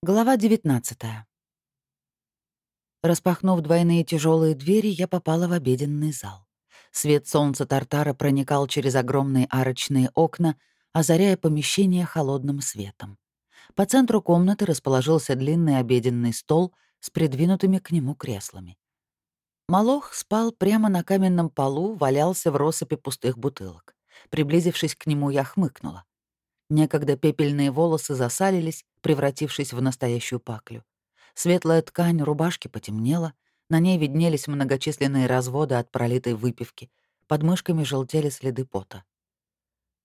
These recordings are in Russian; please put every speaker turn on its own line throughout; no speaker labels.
Глава 19 Распахнув двойные тяжелые двери, я попала в обеденный зал. Свет солнца Тартара проникал через огромные арочные окна, озаряя помещение холодным светом. По центру комнаты расположился длинный обеденный стол с придвинутыми к нему креслами. Малох спал прямо на каменном полу, валялся в россыпи пустых бутылок. Приблизившись к нему, я хмыкнула. Некогда пепельные волосы засалились, превратившись в настоящую паклю. Светлая ткань рубашки потемнела, на ней виднелись многочисленные разводы от пролитой выпивки, под мышками желтели следы пота.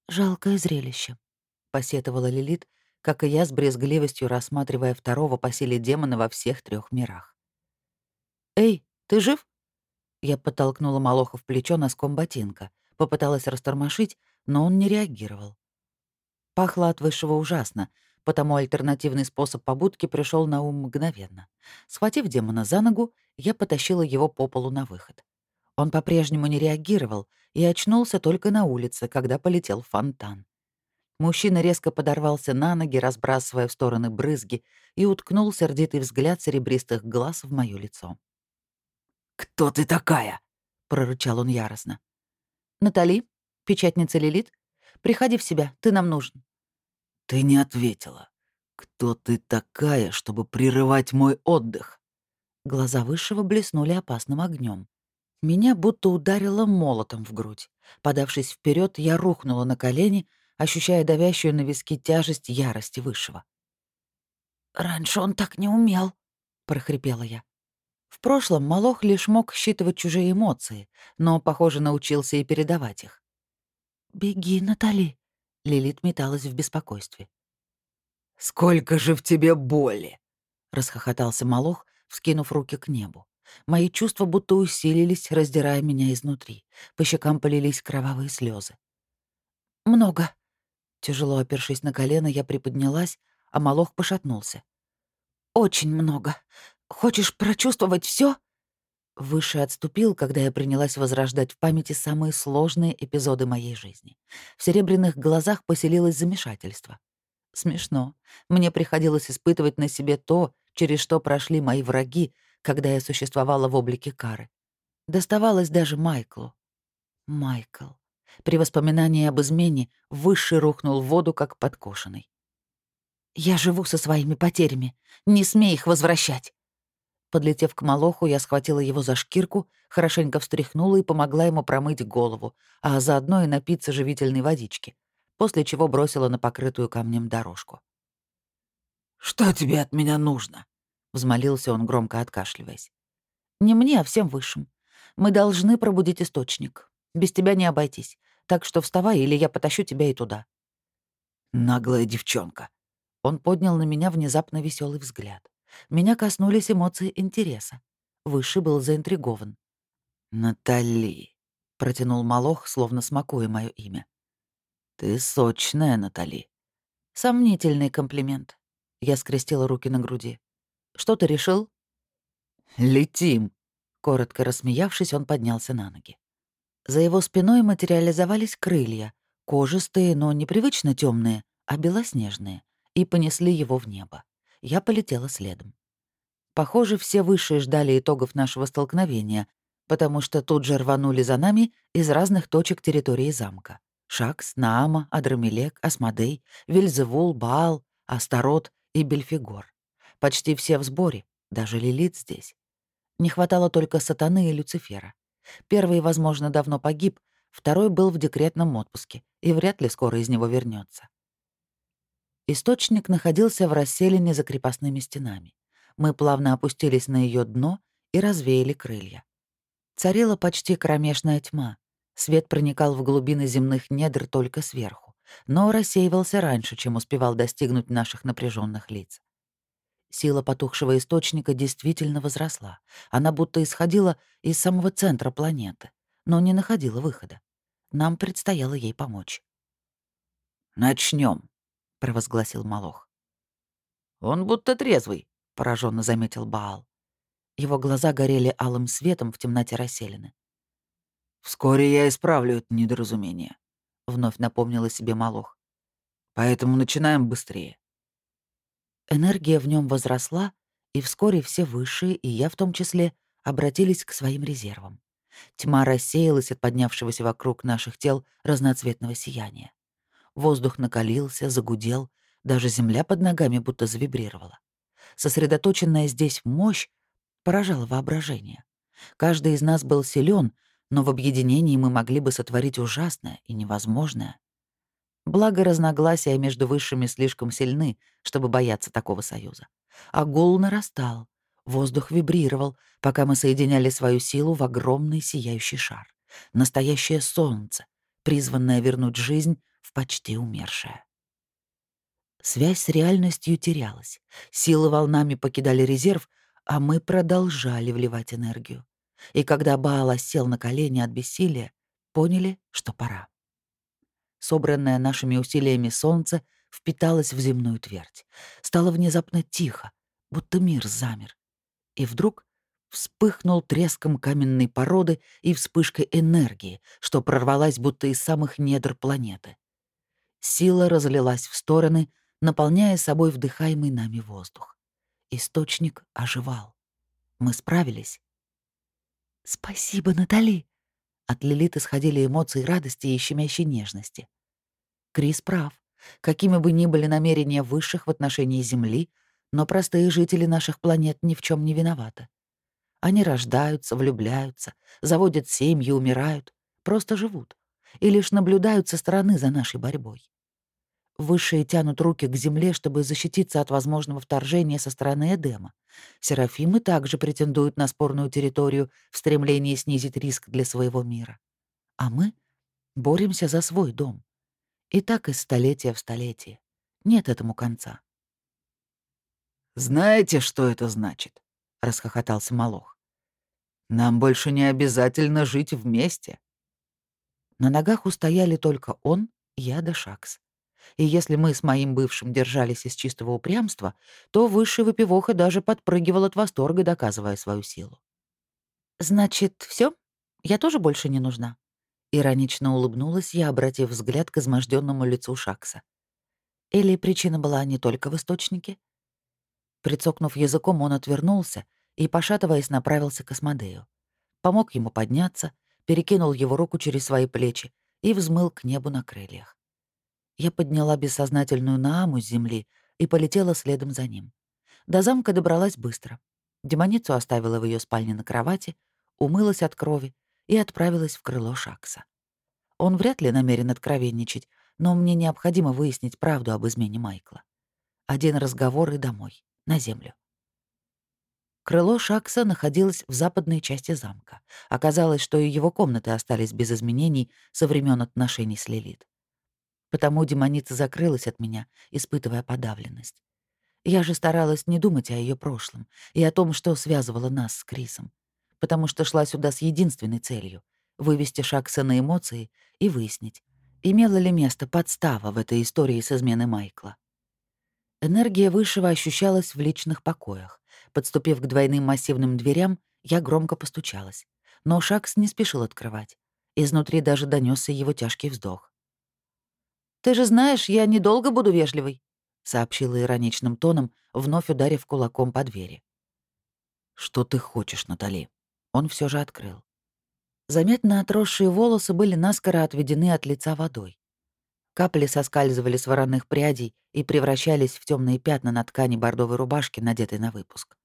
«Жалкое зрелище», — посетовала Лилит, как и я с брезгливостью рассматривая второго по силе демона во всех трех мирах. «Эй, ты жив?» Я подтолкнула Малоха в плечо носком ботинка, попыталась растормошить, но он не реагировал. Пахло от высшего ужасно, потому альтернативный способ побудки пришел на ум мгновенно. Схватив демона за ногу, я потащила его по полу на выход. Он по-прежнему не реагировал и очнулся только на улице, когда полетел фонтан. Мужчина резко подорвался на ноги, разбрасывая в стороны брызги, и уткнул сердитый взгляд серебристых глаз в моё лицо.
«Кто ты такая?» — прорычал он яростно.
«Натали, печатница Лилит, приходи в себя, ты нам нужен».
«Ты не ответила. Кто ты такая, чтобы прерывать мой отдых?»
Глаза Высшего блеснули опасным огнем. Меня будто ударило молотом в грудь. Подавшись вперед, я рухнула на колени, ощущая давящую на виски тяжесть ярости Высшего.
«Раньше он так не умел», — прохрипела я.
В прошлом Малох лишь мог считывать чужие эмоции, но, похоже, научился и передавать их.
«Беги, Натали»,
Лилит металась в беспокойстве.
«Сколько же в тебе боли!»
— расхохотался Малох, вскинув руки к небу. Мои чувства будто усилились, раздирая меня изнутри. По щекам полились кровавые слезы.
«Много».
Тяжело опершись на колено, я приподнялась, а Малох пошатнулся.
«Очень много. Хочешь прочувствовать все?
Выше отступил, когда я принялась возрождать в памяти самые сложные эпизоды моей жизни. В серебряных глазах поселилось замешательство. Смешно. Мне приходилось испытывать на себе то, через что прошли мои враги, когда я существовала в облике Кары. Доставалось даже Майклу. Майкл. При воспоминании об измене Высший рухнул в воду, как подкошенный.
«Я живу со своими потерями. Не смей их возвращать!»
Подлетев к Малоху, я схватила его за шкирку, хорошенько встряхнула и помогла ему промыть голову, а заодно и напиться живительной водички, после чего бросила на покрытую камнем дорожку.
«Что тебе от меня нужно?» — взмолился он, громко откашливаясь.
«Не мне, а всем высшим. Мы должны пробудить источник. Без тебя не обойтись. Так что вставай, или я потащу тебя и туда».
«Наглая девчонка».
Он поднял на меня внезапно веселый взгляд. Меня коснулись эмоции интереса. Выше был заинтригован.
«Натали», — протянул Малох, словно смакуя мое имя. «Ты сочная, Натали».
Сомнительный комплимент. Я скрестила руки на груди. «Что ты решил?»
«Летим», —
коротко рассмеявшись, он поднялся на ноги. За его спиной материализовались крылья, кожистые, но непривычно темные, а белоснежные, и понесли его в небо я полетела следом. Похоже, все высшие ждали итогов нашего столкновения, потому что тут же рванули за нами из разных точек территории замка. Шакс, Наама, Адрамелек, Асмодей, Вильзевул, Баал, Астарот и Бельфигор. Почти все в сборе, даже Лилит здесь. Не хватало только Сатаны и Люцифера. Первый, возможно, давно погиб, второй был в декретном отпуске и вряд ли скоро из него вернется. Источник находился в расселине за крепостными стенами. Мы плавно опустились на ее дно и развеяли крылья. Царила почти кромешная тьма. Свет проникал в глубины земных недр только сверху, но рассеивался раньше, чем успевал достигнуть наших напряженных лиц. Сила потухшего источника действительно возросла. Она будто исходила из самого центра планеты, но не находила выхода. Нам предстояло ей помочь.
Начнем,
провозгласил Малох.
«Он будто трезвый», —
пораженно заметил Баал. Его глаза горели алым светом в темноте расселены.
«Вскоре я исправлю это недоразумение», — вновь напомнила себе Малох. «Поэтому начинаем быстрее».
Энергия в нем возросла, и вскоре все высшие, и я в том числе, обратились к своим резервам. Тьма рассеялась от поднявшегося вокруг наших тел разноцветного сияния. Воздух накалился, загудел, даже земля под ногами будто завибрировала. Сосредоточенная здесь мощь поражала воображение. Каждый из нас был силен, но в объединении мы могли бы сотворить ужасное и невозможное. Благо, разногласия между высшими слишком сильны, чтобы бояться такого союза. А гул нарастал, воздух вибрировал, пока мы соединяли свою силу в огромный сияющий шар. Настоящее солнце, призванное вернуть жизнь в почти умершее. Связь с реальностью терялась. Силы волнами покидали резерв, а мы продолжали вливать энергию. И когда Баала сел на колени от бессилия, поняли, что пора собранное нашими усилиями солнце, впиталось в земную твердь. Стало внезапно тихо, будто мир замер. И вдруг вспыхнул треском каменной породы и вспышкой энергии, что прорвалась будто из самых недр планеты. Сила разлилась в стороны, наполняя собой вдыхаемый нами воздух. Источник оживал. Мы справились.
«Спасибо, Натали!»
От Лилит исходили эмоции радости и щемящей нежности. Крис прав. Какими бы ни были намерения высших в отношении Земли, но простые жители наших планет ни в чем не виноваты. Они рождаются, влюбляются, заводят семьи, умирают, просто живут и лишь наблюдают со стороны за нашей борьбой. Высшие тянут руки к земле, чтобы защититься от возможного вторжения со стороны Эдема. Серафимы также претендуют на спорную территорию в стремлении снизить риск для своего мира. А мы боремся за свой дом. И так из столетия в столетие. Нет этому конца.
«Знаете, что это значит?» — расхохотался Малох. «Нам больше не обязательно жить вместе».
На ногах устояли только он, я да Шакс. И если мы с моим бывшим держались из чистого упрямства, то высший выпивоха даже подпрыгивал от восторга, доказывая свою силу. «Значит, все? Я тоже больше не нужна?» Иронично улыбнулась я, обратив взгляд к изможденному лицу Шакса. Или причина была не только в источнике? Прицокнув языком, он отвернулся и, пошатываясь, направился к Асмодею. Помог ему подняться, перекинул его руку через свои плечи и взмыл к небу на крыльях. Я подняла бессознательную Нааму с земли и полетела следом за ним. До замка добралась быстро. Демоницу оставила в ее спальне на кровати, умылась от крови и отправилась в крыло Шакса. Он вряд ли намерен откровенничать, но мне необходимо выяснить правду об измене Майкла. Один разговор и домой, на землю. Крыло Шакса находилось в западной части замка. Оказалось, что и его комнаты остались без изменений со времен отношений с Лилит. Потому демоница закрылась от меня, испытывая подавленность. Я же старалась не думать о ее прошлом и о том, что связывало нас с Крисом, потому что шла сюда с единственной целью — вывести Шакса на эмоции и выяснить, имела ли место подстава в этой истории с изменой Майкла. Энергия Высшего ощущалась в личных покоях. Подступив к двойным массивным дверям, я громко постучалась. Но Шакс не спешил открывать. Изнутри даже донесся его тяжкий вздох. «Ты же знаешь, я недолго буду вежливой», — сообщила ироничным тоном, вновь ударив кулаком по двери.
«Что ты хочешь, Натали?» Он все же открыл.
Заметно отросшие волосы были наскоро отведены от лица водой. Капли соскальзывали с вороных прядей и превращались в темные пятна на ткани бордовой рубашки, надетой на выпуск.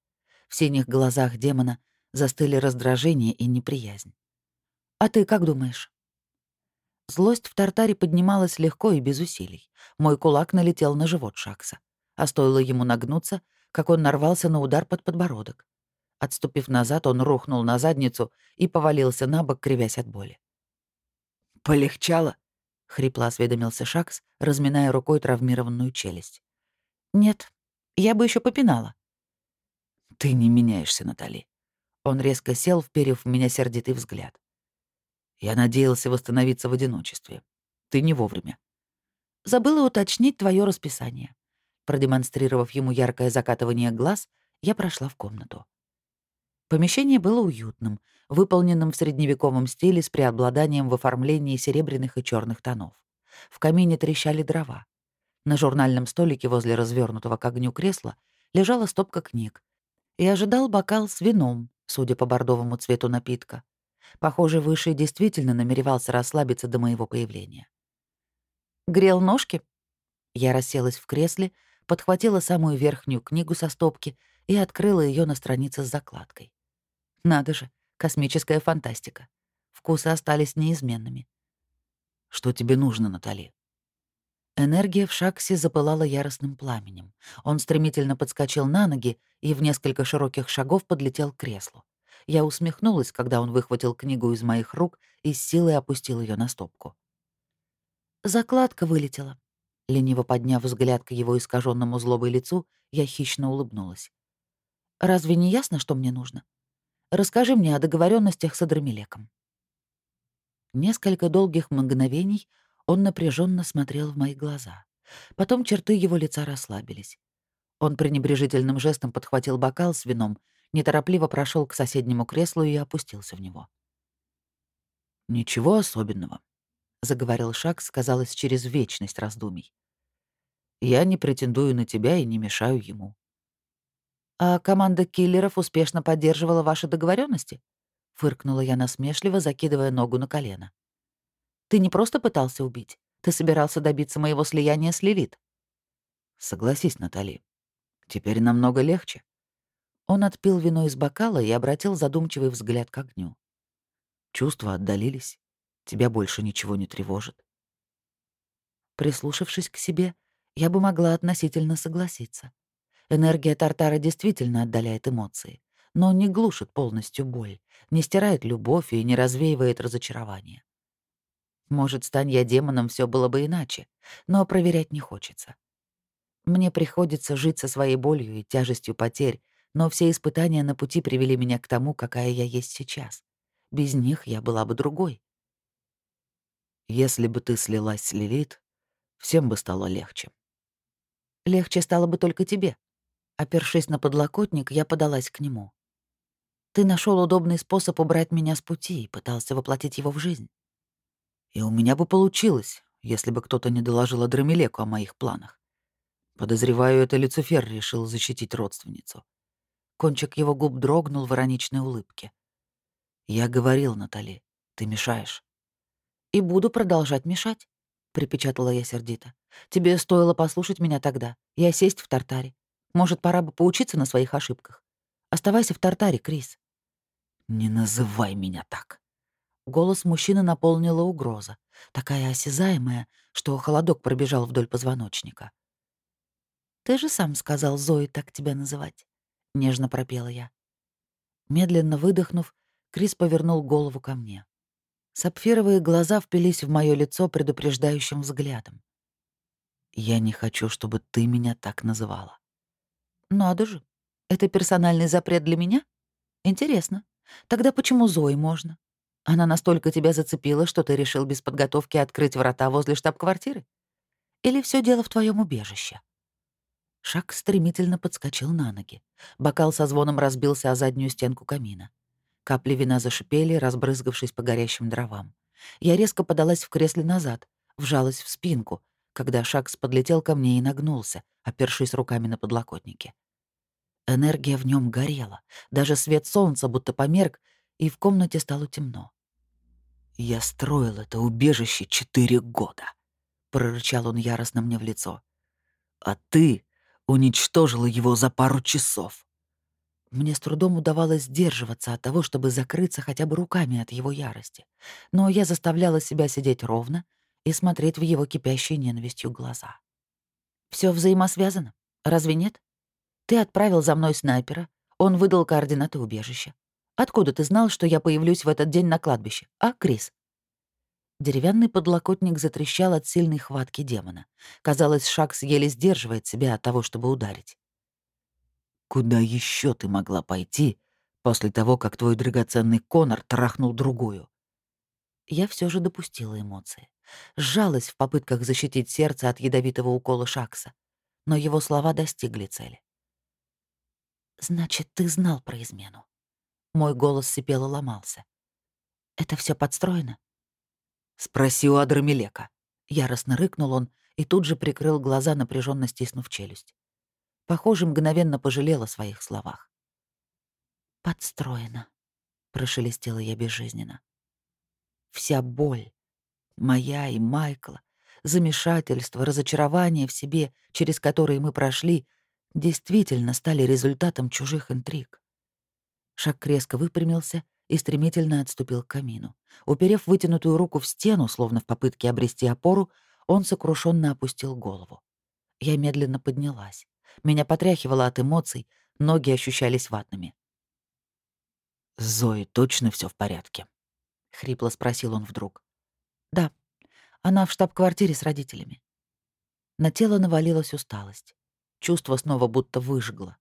В синих глазах демона застыли раздражение и неприязнь. «А ты как думаешь?» Злость в тартаре поднималась легко и без усилий. Мой кулак налетел на живот Шакса. А стоило ему нагнуться, как он нарвался на удар под подбородок. Отступив назад, он рухнул на задницу и повалился на бок, кривясь от боли.
«Полегчало?» — хрипло осведомился Шакс, разминая рукой травмированную челюсть.
«Нет, я бы еще попинала».
«Ты не меняешься, Натали». Он резко сел, вперев в меня сердитый взгляд. Я надеялся восстановиться в одиночестве. Ты не вовремя.
Забыла уточнить твое расписание. Продемонстрировав ему яркое закатывание глаз, я прошла в комнату. Помещение было уютным, выполненным в средневековом стиле с преобладанием в оформлении серебряных и черных тонов. В камине трещали дрова. На журнальном столике возле развернутого к огню кресла лежала стопка книг и ожидал бокал с вином, судя по бордовому цвету напитка. Похоже, Высший действительно намеревался расслабиться до моего появления. «Грел ножки?» Я расселась в кресле, подхватила самую верхнюю книгу со стопки и открыла ее на странице с закладкой. Надо же, космическая фантастика. Вкусы остались неизменными.
«Что тебе нужно, Натали?»
Энергия в Шаксе запылала яростным пламенем. Он стремительно подскочил на ноги и в несколько широких шагов подлетел к креслу. Я усмехнулась, когда он выхватил книгу из моих рук и с силой опустил ее на стопку. Закладка вылетела. Лениво подняв взгляд к его искаженному злобой лицу, я хищно улыбнулась. «Разве не ясно, что мне нужно? Расскажи мне о договоренностях с Адрамелеком». Несколько долгих мгновений он напряженно смотрел в мои глаза. Потом черты его лица расслабились. Он пренебрежительным жестом подхватил бокал с вином, неторопливо прошел к соседнему креслу и опустился в него.
«Ничего особенного», — заговорил Шакс, казалось, через вечность раздумий. «Я не претендую на тебя и не мешаю ему».
«А команда киллеров успешно поддерживала ваши договоренности? фыркнула я насмешливо, закидывая ногу на колено. Ты не просто пытался убить, ты собирался добиться моего слияния с Лилит.
Согласись, Натали. Теперь намного легче.
Он отпил вино из бокала и обратил задумчивый взгляд к огню.
Чувства отдалились. Тебя больше ничего не тревожит.
Прислушавшись к себе, я бы могла относительно согласиться. Энергия Тартара действительно отдаляет эмоции, но не глушит полностью боль, не стирает любовь и не развеивает разочарование. Может, стань я демоном, все было бы иначе, но проверять не хочется. Мне приходится жить со своей болью и тяжестью потерь, но все испытания на пути привели меня к тому, какая я есть сейчас. Без них я была бы другой.
Если бы ты слилась с Лилит, всем бы стало легче.
Легче стало бы только тебе. Опершись на подлокотник, я подалась к нему. Ты нашел удобный способ убрать меня с пути и пытался воплотить его в жизнь.
И у меня бы получилось, если бы кто-то не доложил Адрамелеку о моих планах. Подозреваю, это Люцифер решил защитить родственницу.
Кончик его губ дрогнул в ироничной улыбке.
«Я говорил, Натали, ты мешаешь».
«И буду продолжать мешать», — припечатала я сердито. «Тебе стоило послушать меня тогда и осесть в тартаре. Может, пора бы поучиться на своих ошибках. Оставайся в тартаре, Крис».
«Не называй меня так»,
Голос мужчины наполнила угроза, такая осязаемая, что холодок пробежал вдоль позвоночника. «Ты же сам сказал Зои так тебя называть», — нежно пропела я. Медленно выдохнув, Крис повернул голову ко мне. Сапфировые глаза впились в мое лицо предупреждающим взглядом.
«Я не хочу, чтобы ты меня так называла».
«Надо же. Это персональный запрет для меня? Интересно. Тогда почему Зои можно?» Она настолько тебя зацепила, что ты решил без подготовки открыть врата возле штаб-квартиры? Или все дело в твоем убежище?» Шаг стремительно подскочил на ноги. Бокал со звоном разбился о заднюю стенку камина. Капли вина зашипели, разбрызгавшись по горящим дровам. Я резко подалась в кресле назад, вжалась в спинку, когда Шакс подлетел ко мне и нагнулся, опершись руками на подлокотнике. Энергия в нем горела, даже свет солнца будто померк, и в комнате стало темно.
«Я строил это убежище четыре года», — прорычал он яростно мне в лицо. «А ты уничтожила его за пару часов».
Мне с трудом удавалось сдерживаться от того, чтобы закрыться хотя бы руками от его ярости, но я заставляла себя сидеть ровно и смотреть в его кипящие ненавистью глаза. Все взаимосвязано, разве нет? Ты отправил за мной снайпера, он выдал координаты убежища. Откуда ты знал, что я появлюсь в этот день на кладбище, а, Крис?» Деревянный подлокотник затрещал от сильной хватки демона. Казалось, Шакс еле сдерживает себя от того, чтобы ударить.
«Куда еще ты могла пойти после того, как твой драгоценный Конор трахнул другую?»
Я все же допустила эмоции. Сжалась в попытках защитить сердце от ядовитого укола Шакса. Но его слова достигли цели. «Значит, ты знал про измену?» Мой голос сипел и ломался. «Это все подстроено?»
«Спроси у Адрамелека».
Яростно рыкнул он и тут же прикрыл глаза, напряженно стиснув челюсть. Похоже, мгновенно пожалел о своих словах. «Подстроено», — прошелестела я безжизненно. Вся боль, моя и Майкла, замешательство, разочарование в себе, через которые мы прошли, действительно стали результатом чужих интриг. Шаг резко выпрямился и стремительно отступил к камину. Уперев вытянутую руку в стену, словно в попытке обрести опору, он сокрушенно опустил голову. Я медленно поднялась. Меня потряхивало от эмоций, ноги ощущались ватными.
«С Зоей точно все в порядке?»
— хрипло спросил он вдруг. «Да, она в штаб-квартире с родителями». На тело навалилась усталость. Чувство снова будто выжгло.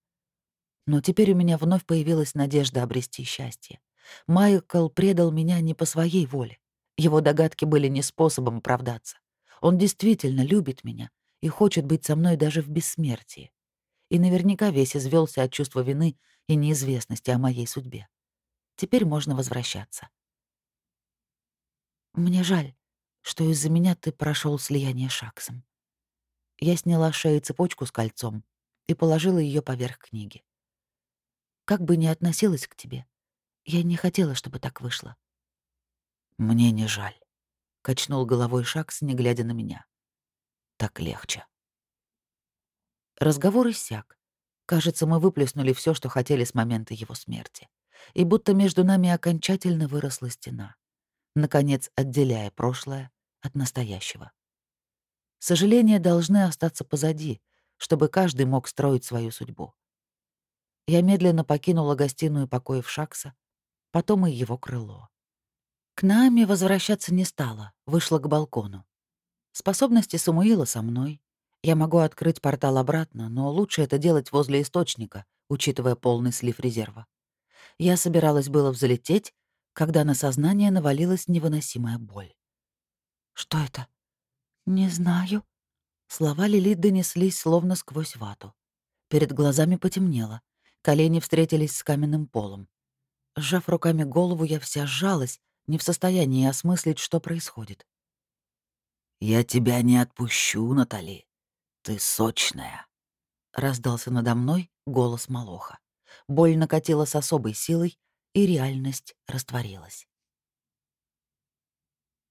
Но теперь у меня вновь появилась надежда обрести счастье. Майкл предал меня не по своей воле. Его догадки были не способом оправдаться. Он действительно любит меня и хочет быть со мной даже в бессмертии. И наверняка весь извелся от чувства вины и неизвестности о моей судьбе. Теперь можно возвращаться. Мне жаль, что из-за меня ты прошел слияние Шаксом. Я сняла с цепочку с кольцом и положила ее поверх книги. Как бы ни относилась к тебе, я не хотела, чтобы так вышло.
Мне не жаль. Качнул головой Шакс, не глядя на меня. Так легче.
Разговор иссяк. Кажется, мы выплеснули все, что хотели с момента его смерти. И будто между нами окончательно выросла стена наконец отделяя прошлое от настоящего. Сожаления должны остаться позади, чтобы каждый мог строить свою судьбу. Я медленно покинула гостиную покоев Шакса, потом и его крыло. К нами возвращаться не стала, вышла к балкону. Способности Самуила со мной. Я могу открыть портал обратно, но лучше это делать возле источника, учитывая полный слив резерва. Я собиралась было взлететь, когда на сознание навалилась невыносимая боль. «Что это?» «Не знаю». Слова Лилит донеслись словно сквозь вату. Перед глазами потемнело. Колени встретились с каменным полом. Сжав руками голову, я вся сжалась, не в состоянии осмыслить, что происходит.
«Я тебя не отпущу, Натали. Ты сочная», — раздался надо мной голос Малоха. Боль накатила с особой силой, и реальность растворилась.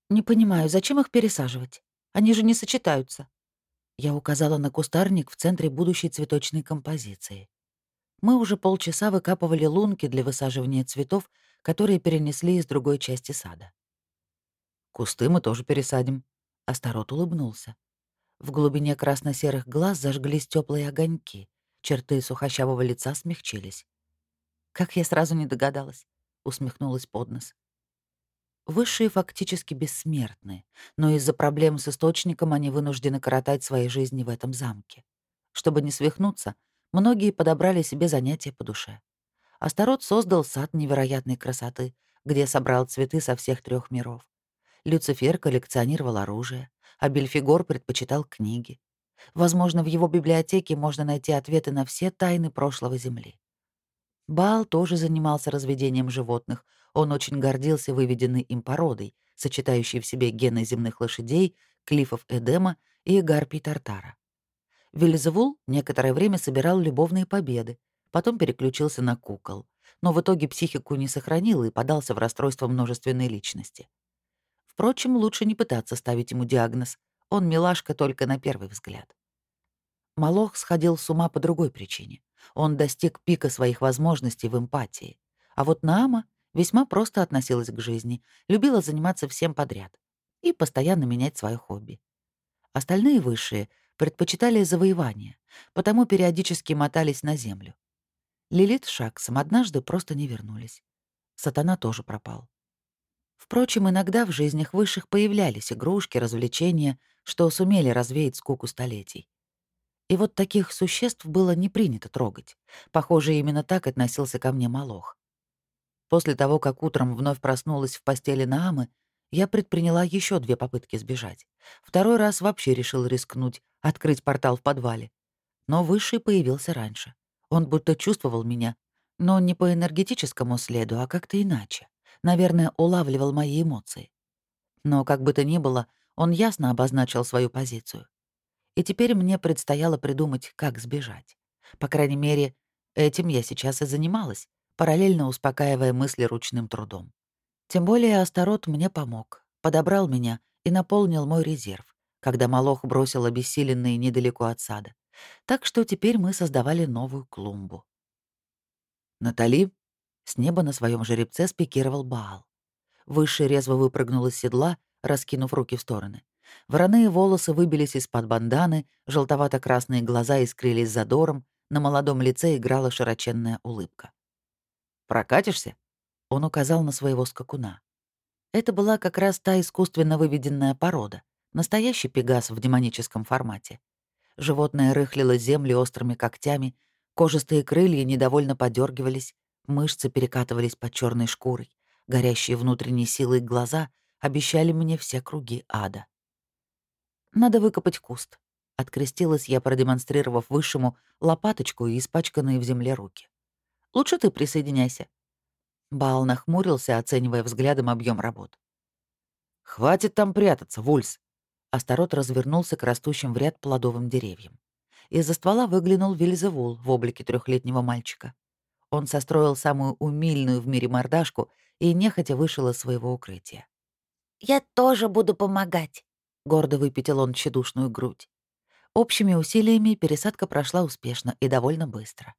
«Не понимаю, зачем их пересаживать? Они же не сочетаются». Я указала на кустарник в центре будущей цветочной композиции. Мы уже полчаса выкапывали лунки для высаживания цветов, которые перенесли из другой части сада. «Кусты мы тоже пересадим», — Астарот улыбнулся. В глубине красно-серых глаз зажглись теплые огоньки, черты сухощавого лица смягчились. Как я сразу не догадалась, усмехнулась под нос. Высшие фактически бессмертны, но из-за проблем с источником они вынуждены коротать свои жизни в этом замке. Чтобы не свихнуться, многие подобрали себе занятия по душе. Астарот создал сад невероятной красоты, где собрал цветы со всех трех миров. Люцифер коллекционировал оружие, а Бельфигор предпочитал книги. Возможно, в его библиотеке можно найти ответы на все тайны прошлого Земли. Баал тоже занимался разведением животных. Он очень гордился выведенной им породой, сочетающей в себе гены земных лошадей, клифов Эдема и гарпий Тартара. Вельзевул некоторое время собирал любовные победы, потом переключился на кукол, но в итоге психику не сохранил и подался в расстройство множественной личности. Впрочем, лучше не пытаться ставить ему диагноз. Он милашка только на первый взгляд. Малох сходил с ума по другой причине. Он достиг пика своих возможностей в эмпатии. А вот Наама весьма просто относилась к жизни, любила заниматься всем подряд и постоянно менять свое хобби. Остальные высшие предпочитали завоевание, потому периодически мотались на землю. Лилит с Шаксом однажды просто не вернулись. Сатана тоже пропал. Впрочем, иногда в жизнях высших появлялись игрушки, развлечения, что сумели развеять скуку столетий. И вот таких существ было не принято трогать. Похоже, именно так относился ко мне Малох. После того, как утром вновь проснулась в постели Наамы, я предприняла еще две попытки сбежать. Второй раз вообще решил рискнуть, открыть портал в подвале. Но Высший появился раньше. Он будто чувствовал меня, но не по энергетическому следу, а как-то иначе. Наверное, улавливал мои эмоции. Но, как бы то ни было, он ясно обозначил свою позицию. и теперь мне предстояло придумать, как сбежать. По крайней мере, этим я сейчас и занималась, параллельно успокаивая мысли ручным трудом. Тем более Астарот мне помог, подобрал меня и наполнил мой резерв, когда Малох бросил обессиленные недалеко от сада. Так что теперь мы создавали новую клумбу. Натали с неба на своем жеребце спикировал Баал. Высший резво выпрыгнул из седла, раскинув руки в стороны. Вороные волосы выбились из-под банданы, желтовато-красные глаза искрились задором, на молодом лице играла широченная улыбка. «Прокатишься?» — он указал на своего скакуна. Это была как раз та искусственно выведенная порода, настоящий пегас в демоническом формате. Животное рыхлило землю острыми когтями, кожистые крылья недовольно подергивались, мышцы перекатывались под черной шкурой, горящие внутренней силой глаза обещали мне все круги ада. «Надо выкопать куст», — открестилась я, продемонстрировав высшему лопаточку и испачканные в земле руки. «Лучше ты присоединяйся». Баал нахмурился, оценивая взглядом объем работ.
«Хватит там прятаться, Вульс!»
Астарот развернулся к растущим в ряд плодовым деревьям. Из-за ствола выглянул Вильзевул в облике трехлетнего мальчика. Он состроил самую умильную в мире мордашку и нехотя вышел из своего укрытия.
«Я тоже буду помогать»,
Гордо выпятил он тщедушную грудь. Общими усилиями пересадка прошла успешно и довольно быстро.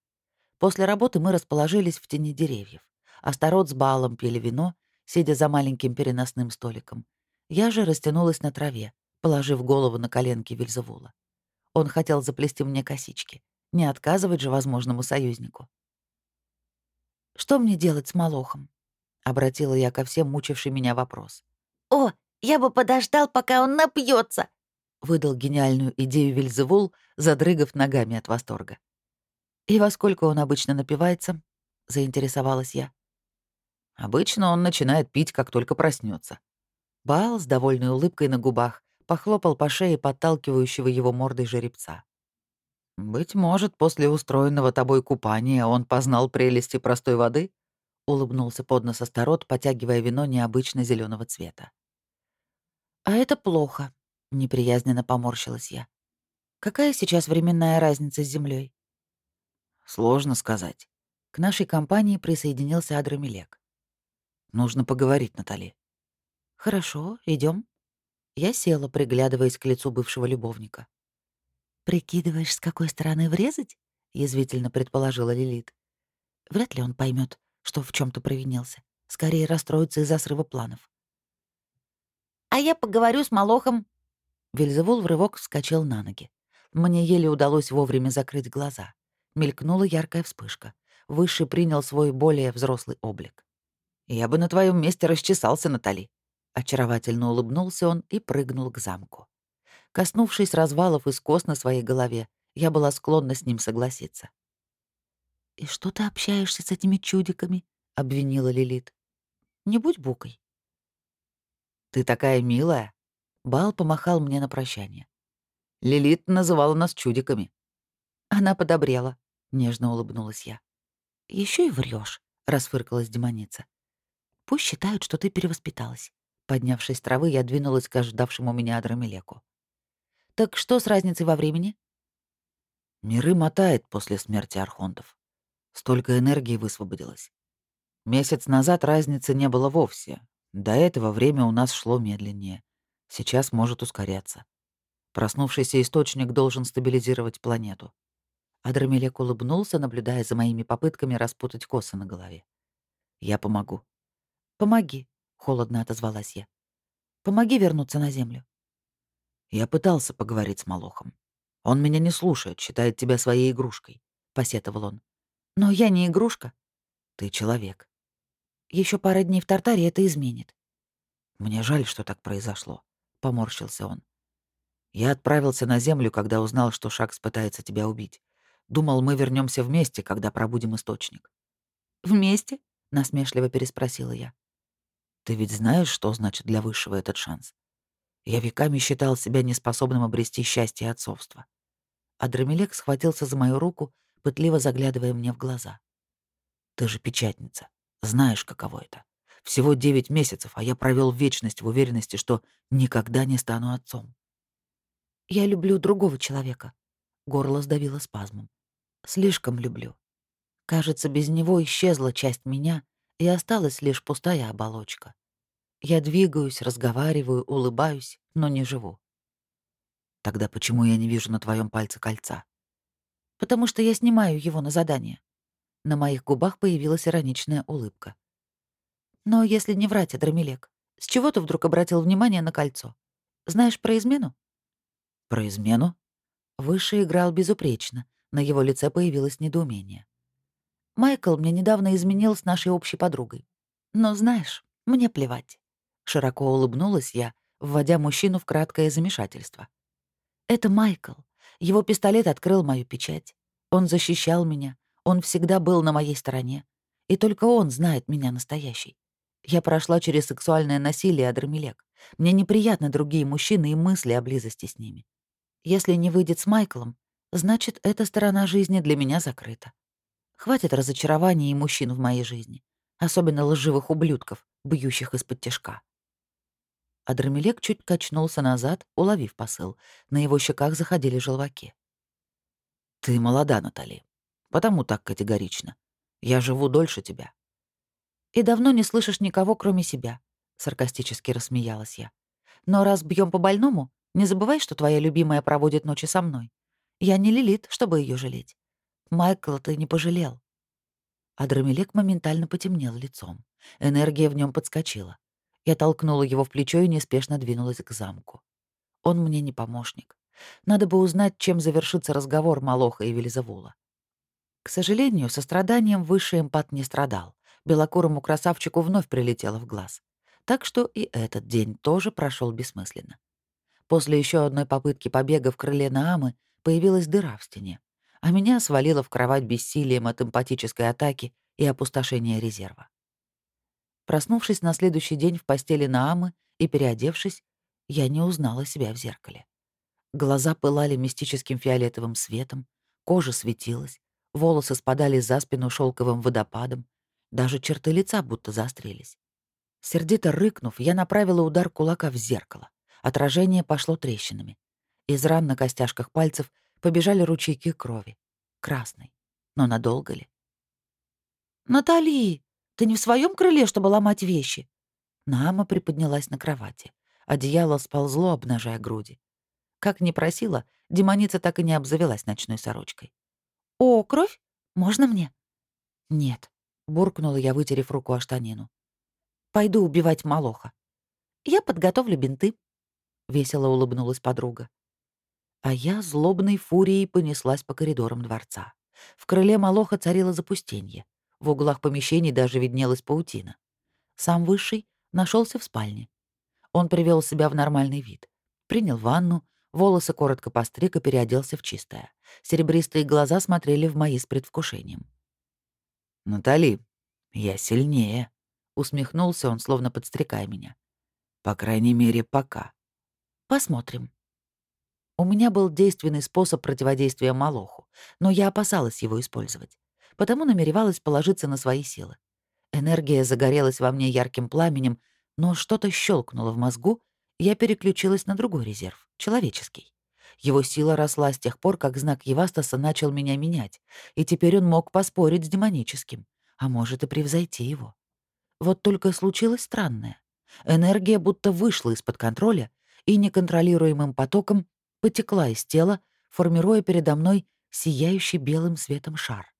После работы мы расположились в тени деревьев. Астарот с Баалом пили вино, сидя за маленьким переносным столиком. Я же растянулась на траве, положив голову на коленки Вильзавула. Он хотел заплести мне косички. Не отказывать же возможному союзнику. «Что мне делать с Малохом?» — обратила я ко всем мучивший меня вопрос.
«О, я бы подождал, пока он напьется,
выдал гениальную идею Вильзевул, задрыгав ногами от восторга. «И во сколько он обычно напивается?» — заинтересовалась я.
«Обычно он начинает пить, как только проснется.
Баал с довольной улыбкой на губах похлопал по шее подталкивающего его мордой жеребца.
«Быть может, после устроенного тобой купания он познал прелести простой воды?» — улыбнулся под нос Астарот, потягивая вино необычно зеленого цвета.
«А это плохо», — неприязненно поморщилась я. «Какая сейчас временная разница с Землей?
«Сложно сказать».
К нашей компании присоединился Адрамелек.
«Нужно поговорить, Натали».
«Хорошо, идем. Я села, приглядываясь к лицу бывшего любовника. «Прикидываешь, с какой стороны врезать?» — язвительно предположила Лилит. «Вряд ли он поймет, что в чем то провинился. Скорее расстроится из-за срыва планов.
А я поговорю с Малохом».
Вельзевул в рывок вскочил на ноги. Мне еле удалось вовремя закрыть глаза. Мелькнула яркая вспышка. Высший принял свой более взрослый облик.
«Я бы на твоем месте расчесался, Натали».
Очаровательно улыбнулся он и прыгнул к замку. Коснувшись развалов и скос на своей голове, я была склонна с ним согласиться. «И что ты общаешься с этими чудиками?» — обвинила Лилит. «Не будь букой.
«Ты такая милая!»
Бал помахал мне на прощание.
Лилит называла нас чудиками.
Она подобрела, нежно улыбнулась я. Еще и врешь, расфыркалась демоница. Пусть считают, что ты перевоспиталась. Поднявшись с травы, я двинулась к ожидавшему меня Адрамелеку. «Так что с разницей во времени?»
«Миры мотает после смерти архонтов. Столько энергии высвободилось. Месяц назад разницы не было вовсе, до этого время у нас шло медленнее. Сейчас может ускоряться. Проснувшийся источник должен стабилизировать планету.
Адрамелек улыбнулся, наблюдая за моими попытками распутать косы на голове.
«Я помогу».
«Помоги», — холодно отозвалась я. «Помоги вернуться на Землю».
Я пытался поговорить с Малохом. Он меня не слушает, считает тебя своей игрушкой, — посетовал он.
«Но я не игрушка».
«Ты человек.
Еще пара дней в Тартаре это изменит.
Мне жаль, что так произошло, поморщился он. Я отправился на землю, когда узнал, что Шакс пытается тебя убить. Думал, мы вернемся вместе, когда пробудим источник.
Вместе? насмешливо переспросила я.
Ты ведь знаешь, что значит для высшего этот шанс? Я веками считал себя неспособным обрести счастье и отцовство.
Адрамелек схватился за мою руку, пытливо заглядывая мне в глаза.
Ты же печатница. Знаешь, каково это. Всего девять месяцев, а я провел вечность в уверенности, что никогда не стану отцом.
Я люблю другого человека. Горло сдавило спазмом. Слишком люблю. Кажется, без него исчезла часть меня, и осталась лишь пустая оболочка. Я двигаюсь, разговариваю, улыбаюсь, но не живу.
Тогда почему я не вижу на твоем пальце кольца?
Потому что я снимаю его на задание. На моих губах появилась ироничная улыбка. Но если не врать, Адрамелек, с чего ты вдруг обратил внимание на кольцо? Знаешь про измену?
Про измену?
Выше играл безупречно. На его лице появилось недоумение. Майкл мне недавно изменил с нашей общей подругой. Но знаешь, мне плевать. Широко улыбнулась я, вводя мужчину в краткое замешательство. Это Майкл. Его пистолет открыл мою печать. Он защищал меня. Он всегда был на моей стороне. И только он знает меня настоящий. Я прошла через сексуальное насилие, Адрамелек. Мне неприятны другие мужчины и мысли о близости с ними. Если не выйдет с Майклом, значит, эта сторона жизни для меня закрыта. Хватит разочарований и мужчин в моей жизни, особенно лживых ублюдков, бьющих из-под тяжка. Адрамелек чуть качнулся назад, уловив посыл. На его щеках заходили желваки.
«Ты молода, Натали. Потому так категорично. Я живу дольше тебя».
«И давно не слышишь никого, кроме себя», — саркастически рассмеялась я. «Но раз бьем по больному, не забывай, что твоя любимая проводит ночи со мной. Я не Лилит, чтобы ее жалеть. Майкла ты не пожалел». Адрамелек моментально потемнел лицом. Энергия в нем подскочила. Я толкнула его в плечо и неспешно двинулась к замку. Он мне не помощник. Надо бы узнать, чем завершится разговор Малоха и Велизавула. К сожалению, состраданием высший эмпат не страдал. Белокурому красавчику вновь прилетело в глаз. Так что и этот день тоже прошел бессмысленно. После еще одной попытки побега в крыле Наамы появилась дыра в стене, а меня свалило в кровать бессилием от эмпатической атаки и опустошения резерва. Проснувшись на следующий день в постели Наамы и переодевшись, я не узнала себя в зеркале. Глаза пылали мистическим фиолетовым светом, кожа светилась, волосы спадали за спину шелковым водопадом, даже черты лица будто заострились. Сердито рыкнув, я направила удар кулака в зеркало. Отражение пошло трещинами. Из ран на костяшках пальцев побежали ручейки крови. Красной. Но надолго ли? «Натали, ты не в своем крыле, чтобы ломать вещи?» Наама приподнялась на кровати. Одеяло сползло, обнажая груди. Как ни просила, демоница так и не обзавелась ночной сорочкой. «О, кровь? Можно мне?» «Нет», — буркнула я, вытерев руку о штанину. «Пойду убивать Малоха. Я подготовлю бинты», — весело улыбнулась подруга. А я злобной фурией понеслась по коридорам дворца. В крыле Малоха царило запустенье. В углах помещений даже виднелась паутина. Сам Высший нашелся в спальне. Он привел себя в нормальный вид. Принял ванну, волосы коротко постриг и переоделся в чистое. Серебристые глаза смотрели в мои с предвкушением.
«Натали, я сильнее», — усмехнулся он, словно подстрекая меня. «По крайней мере, пока».
Посмотрим. У меня был действенный способ противодействия Малоху, но я опасалась его использовать, потому намеревалась положиться на свои силы. Энергия загорелась во мне ярким пламенем, но что-то щелкнуло в мозгу, и я переключилась на другой резерв — человеческий. Его сила росла с тех пор, как знак Евастаса начал меня менять, и теперь он мог поспорить с демоническим, а может и превзойти его. Вот только случилось странное. Энергия будто вышла из-под контроля и неконтролируемым потоком потекла из тела, формируя передо мной сияющий белым светом шар.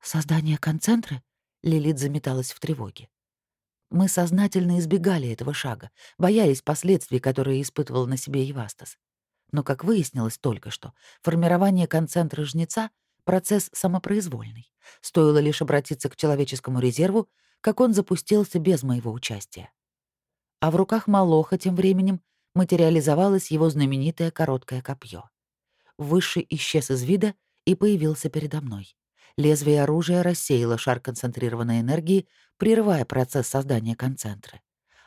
«Создание концентры?» — Лилит заметалась в тревоге. Мы сознательно избегали этого шага, боялись последствий, которые испытывал на себе Ивастас. Но, как выяснилось только что, формирование концентра жнеца — процесс самопроизвольный. Стоило лишь обратиться к человеческому резерву, как он запустился без моего участия. А в руках Малоха тем временем материализовалось его знаменитое короткое копье. Высший исчез из вида и появился передо мной. Лезвие оружия рассеяло шар концентрированной энергии, прерывая процесс создания концентры.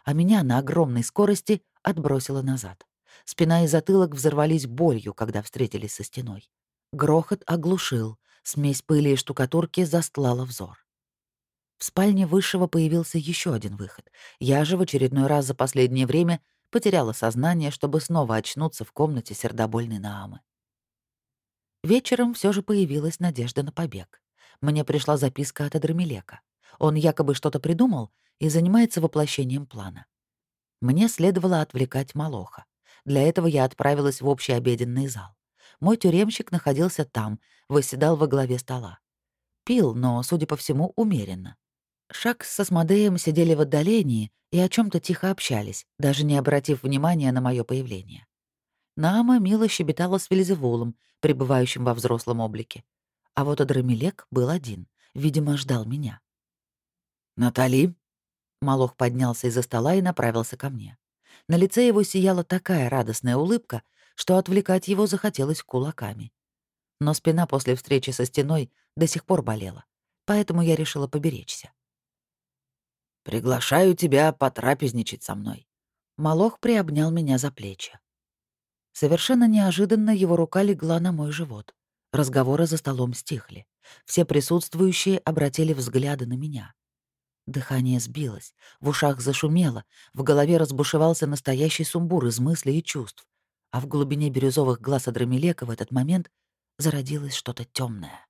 А меня на огромной скорости отбросило назад. Спина и затылок взорвались болью, когда встретились со стеной. Грохот оглушил, смесь пыли и штукатурки застлала взор. В спальне Высшего появился еще один выход. Я же в очередной раз за последнее время
потеряла сознание, чтобы снова очнуться в комнате сердобольной Наамы. Вечером все же появилась надежда на побег. Мне пришла записка от Адрамелека. Он якобы что-то придумал и занимается воплощением плана. Мне следовало отвлекать Малоха. Для этого я отправилась в общий обеденный зал. Мой тюремщик находился там, восседал во главе стола. Пил, но, судя по всему, умеренно. Шак с Асмодеем сидели в отдалении и о чем то тихо общались, даже не обратив внимания на мое появление. Наама мило щебетала с Вельзевулом, пребывающим во взрослом облике. А вот Адрамелек был один, видимо, ждал меня.
«Натали?»
Малох поднялся из-за стола и направился ко мне. На лице его сияла такая радостная улыбка, что отвлекать его захотелось кулаками. Но спина после встречи со стеной до сих пор болела, поэтому я решила поберечься.
«Приглашаю тебя потрапезничать со мной».
Малох приобнял меня за плечи. Совершенно неожиданно его рука легла на мой живот. Разговоры за столом стихли. Все присутствующие обратили взгляды на меня. Дыхание сбилось, в ушах зашумело, в голове разбушевался настоящий сумбур из мыслей и чувств, а в глубине бирюзовых глаз Адрамелека в этот момент зародилось что-то темное.